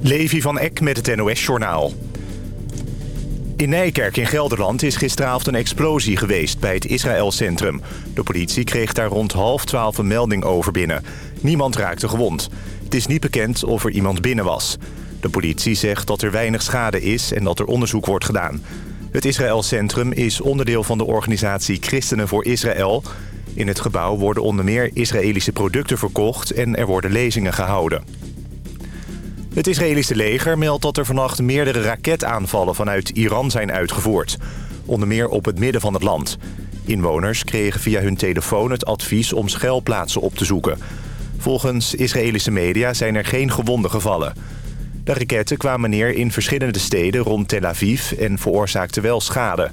Levi van Eck met het NOS-journaal. In Nijkerk in Gelderland is gisteravond een explosie geweest bij het Israël-centrum. De politie kreeg daar rond half twaalf een melding over binnen. Niemand raakte gewond. Het is niet bekend of er iemand binnen was. De politie zegt dat er weinig schade is en dat er onderzoek wordt gedaan. Het Israël-centrum is onderdeel van de organisatie Christenen voor Israël. In het gebouw worden onder meer Israëlische producten verkocht en er worden lezingen gehouden. Het Israëlische leger meldt dat er vannacht meerdere raketaanvallen vanuit Iran zijn uitgevoerd. Onder meer op het midden van het land. Inwoners kregen via hun telefoon het advies om schuilplaatsen op te zoeken. Volgens Israëlische media zijn er geen gewonden gevallen. De raketten kwamen neer in verschillende steden rond Tel Aviv en veroorzaakten wel schade.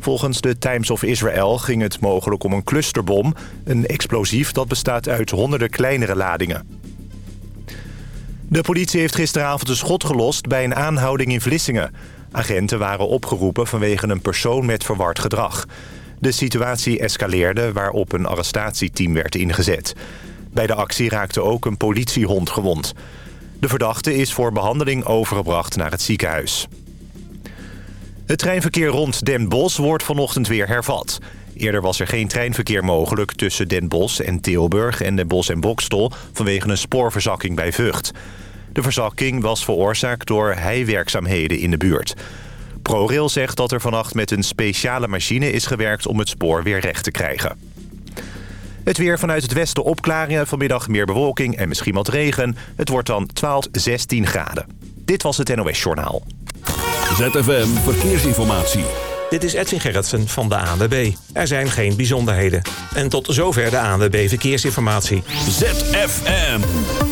Volgens de Times of Israel ging het mogelijk om een clusterbom... een explosief dat bestaat uit honderden kleinere ladingen. De politie heeft gisteravond een schot gelost bij een aanhouding in Vlissingen. Agenten waren opgeroepen vanwege een persoon met verward gedrag. De situatie escaleerde waarop een arrestatieteam werd ingezet. Bij de actie raakte ook een politiehond gewond. De verdachte is voor behandeling overgebracht naar het ziekenhuis. Het treinverkeer rond Den Bosch wordt vanochtend weer hervat. Eerder was er geen treinverkeer mogelijk tussen Den Bosch en Tilburg... en Den Bosch en Bokstel vanwege een spoorverzakking bij Vught. De verzakking was veroorzaakt door heiwerkzaamheden in de buurt. ProRail zegt dat er vannacht met een speciale machine is gewerkt om het spoor weer recht te krijgen. Het weer vanuit het westen opklaringen, vanmiddag meer bewolking en misschien wat regen. Het wordt dan 12, 16 graden. Dit was het NOS Journaal. ZFM Verkeersinformatie. Dit is Edwin Gerritsen van de ANWB. Er zijn geen bijzonderheden. En tot zover de ANWB Verkeersinformatie. ZFM.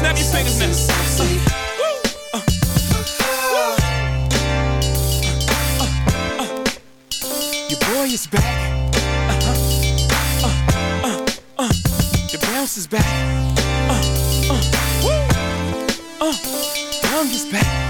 Snap your fingers now. Your boy is back. The bounce is back. Uh, uh, woo. Uh, is back.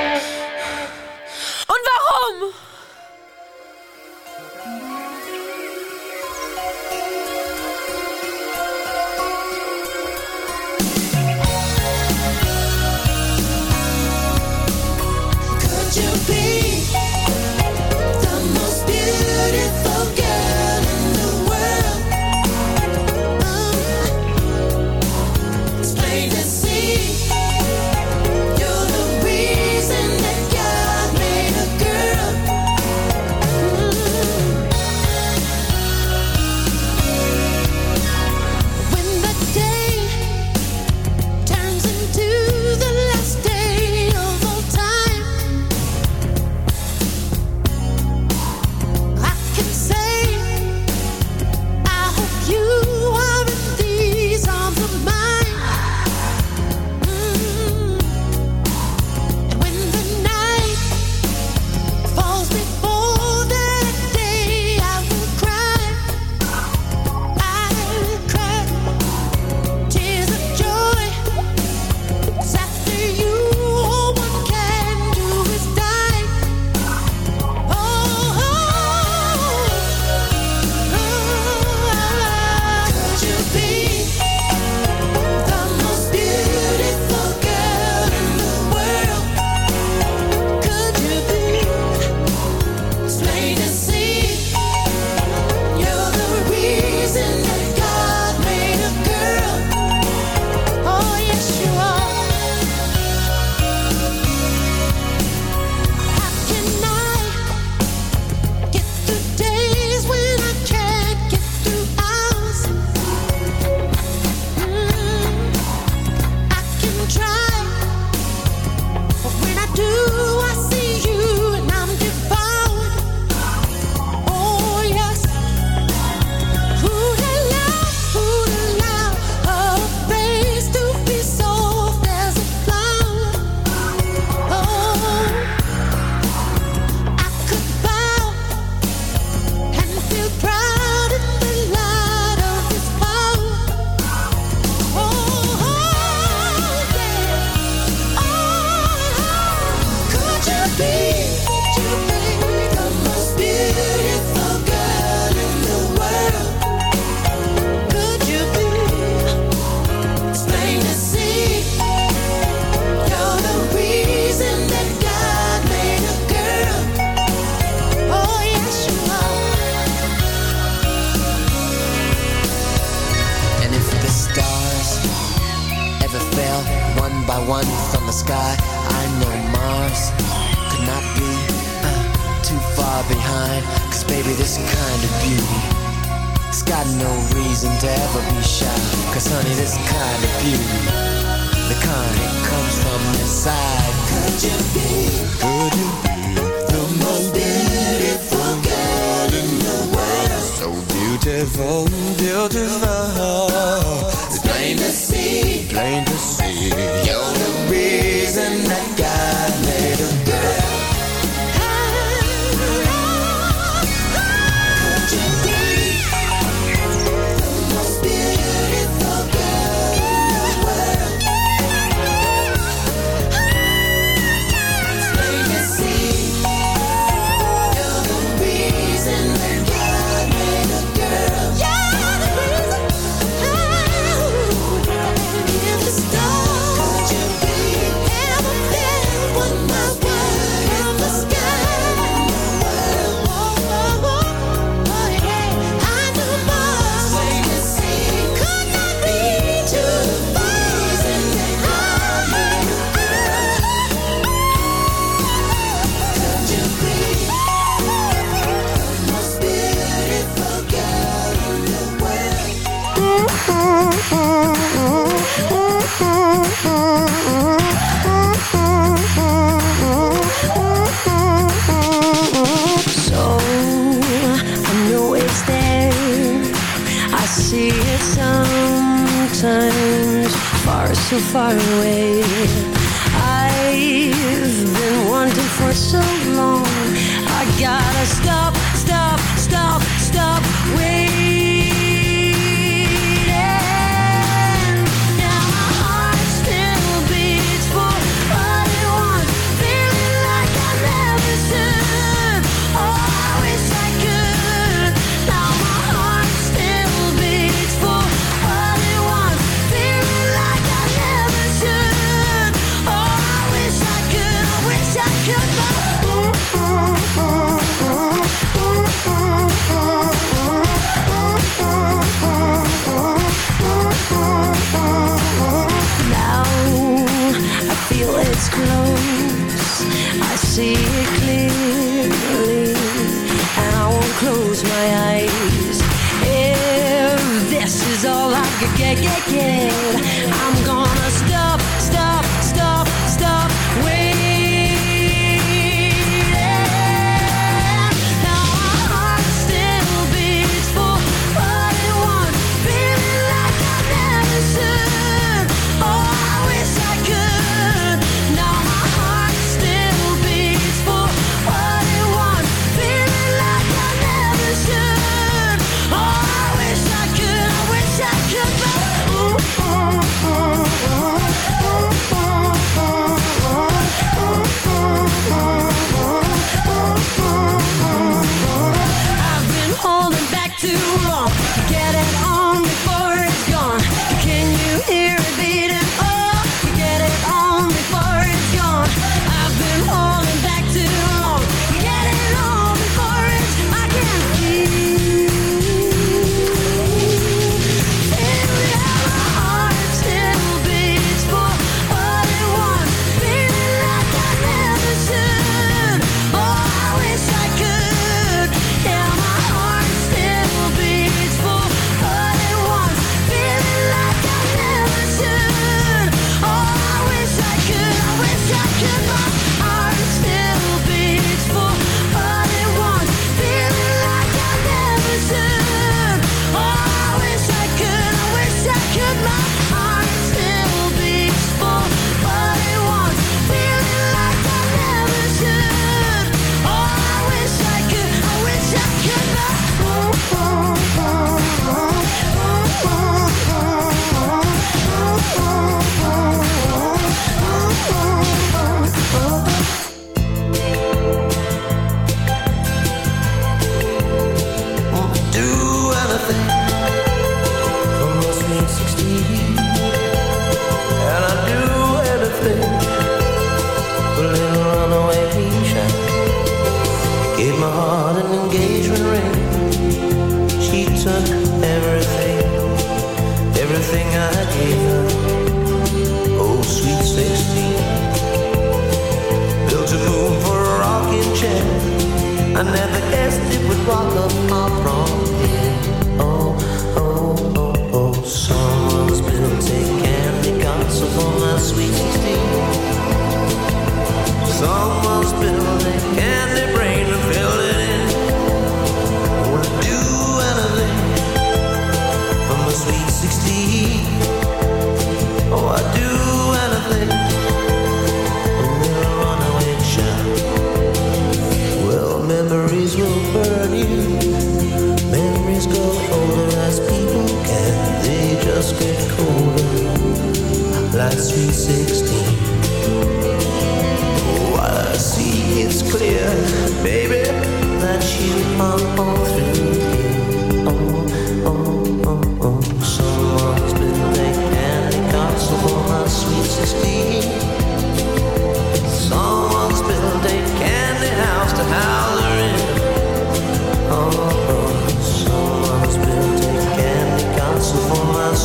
close my eyes. If this is all I could get, get, get.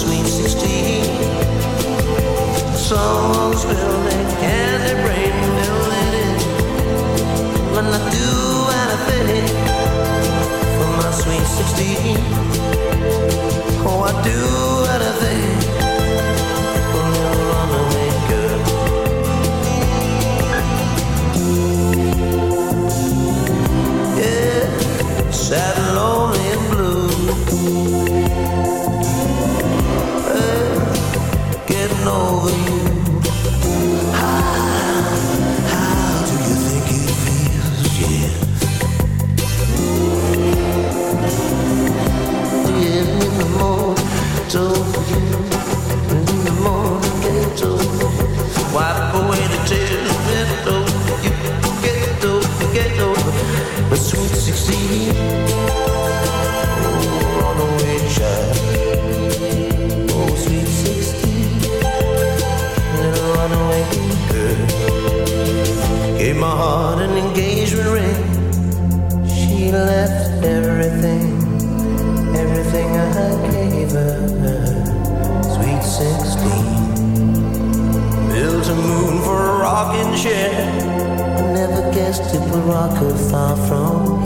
sweet 16. Someone's building and their brain building it. When I do anything for my sweet 16. Oh, I do. talking shit. I never guessed it would rock could far from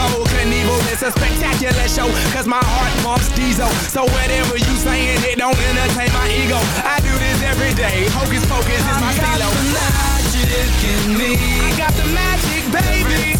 Evel Knievel. Oh, it's a spectacular show, cause my heart pumps diesel. So whatever you saying, it don't entertain my ego. I do this every day. Hocus pocus is my stilo. magic in me. I got the magic, baby.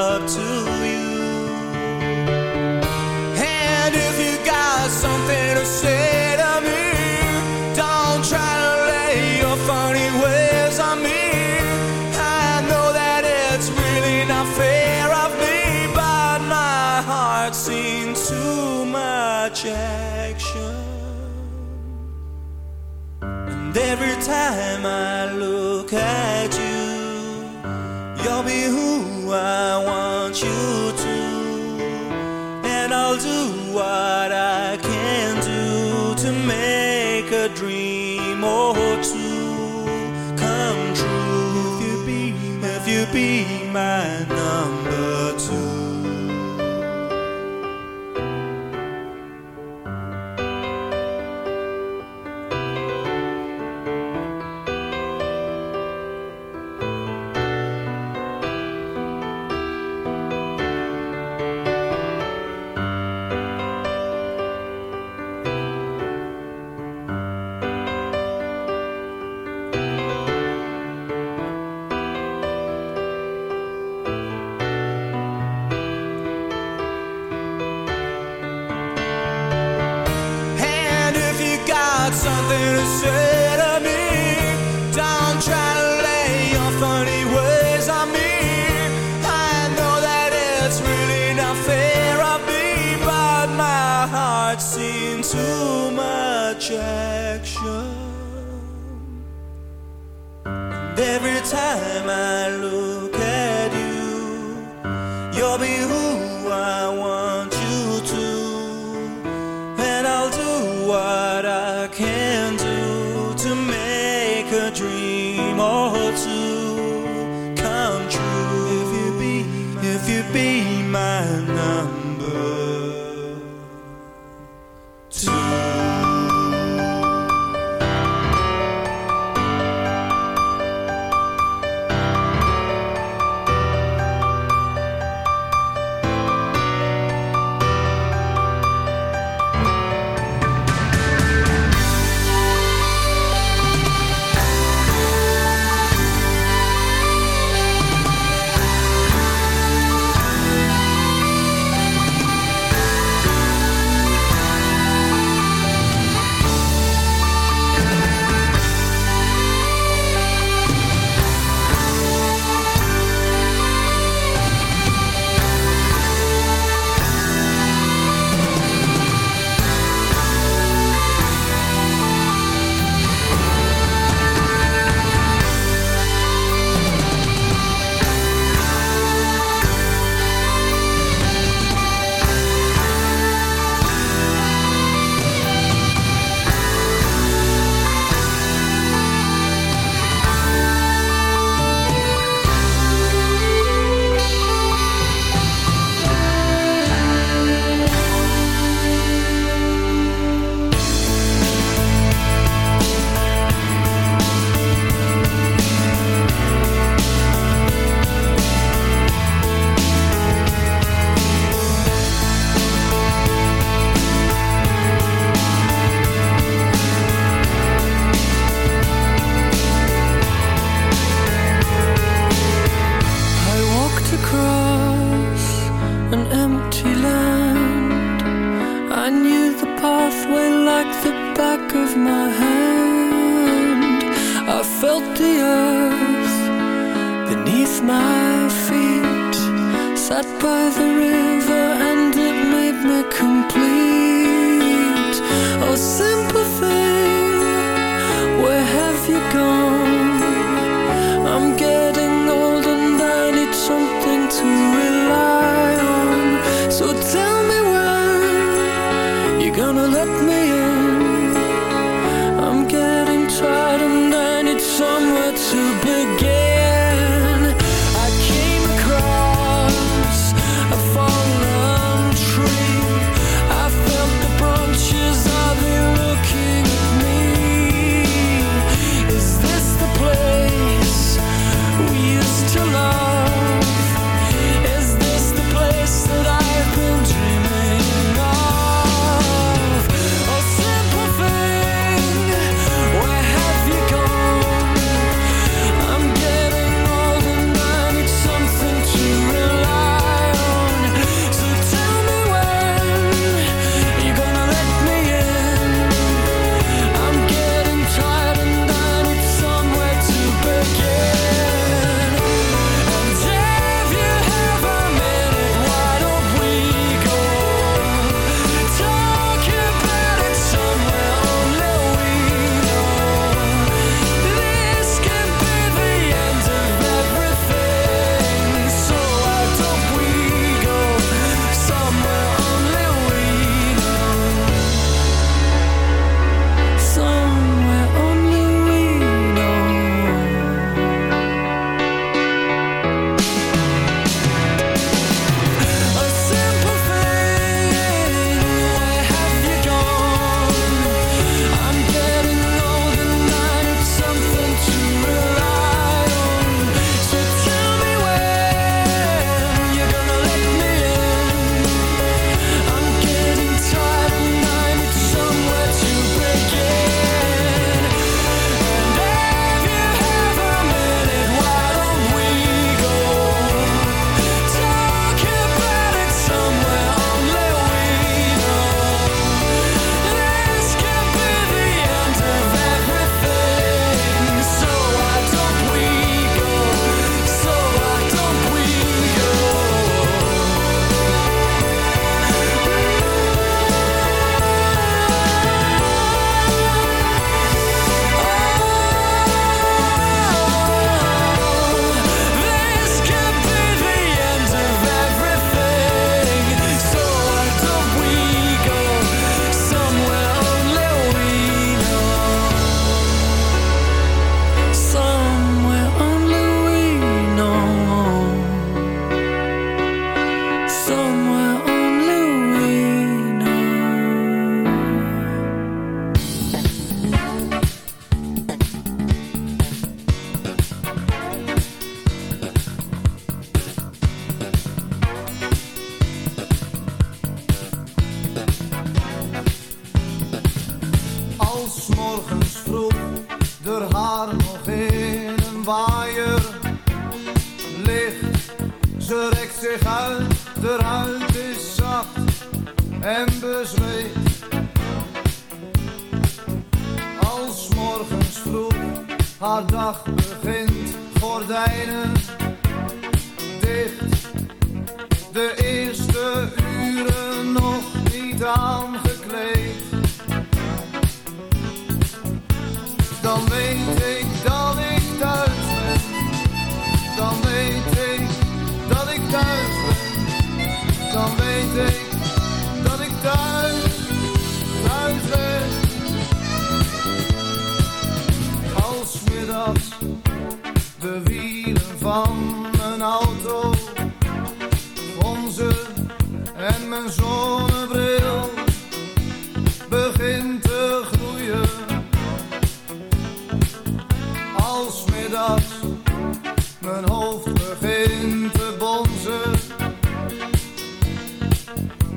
time I look at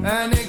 en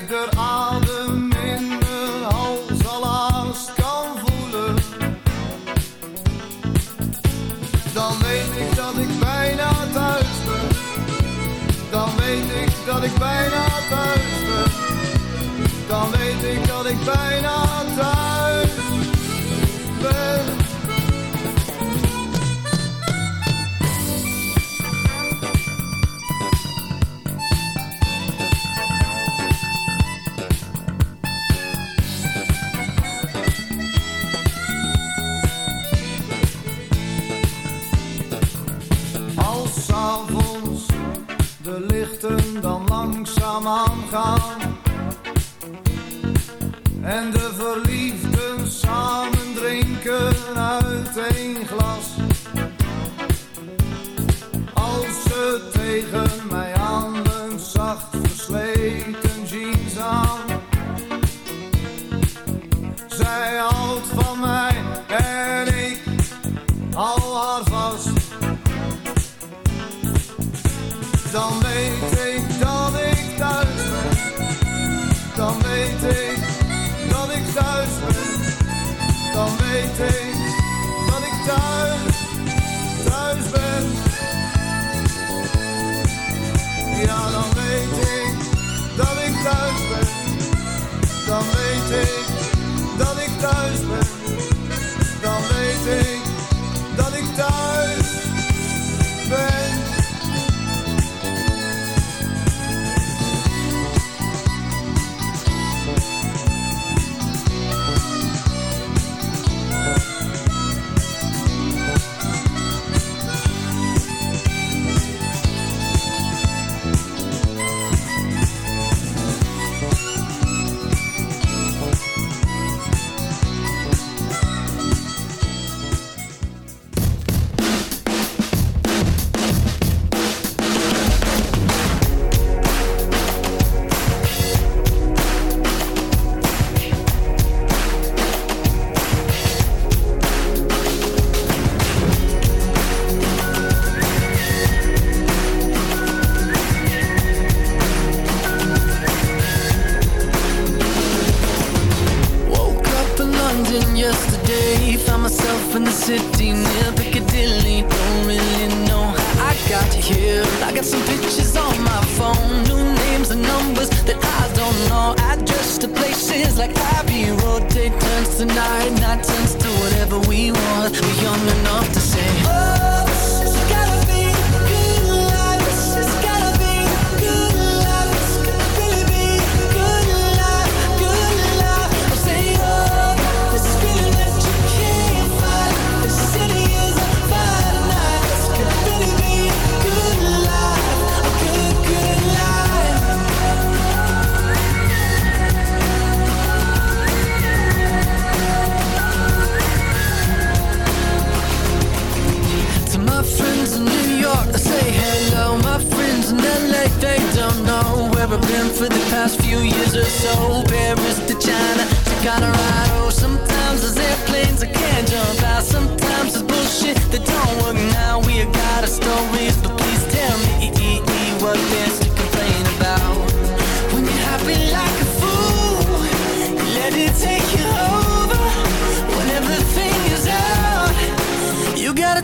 Woke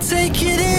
take it in.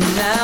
Now.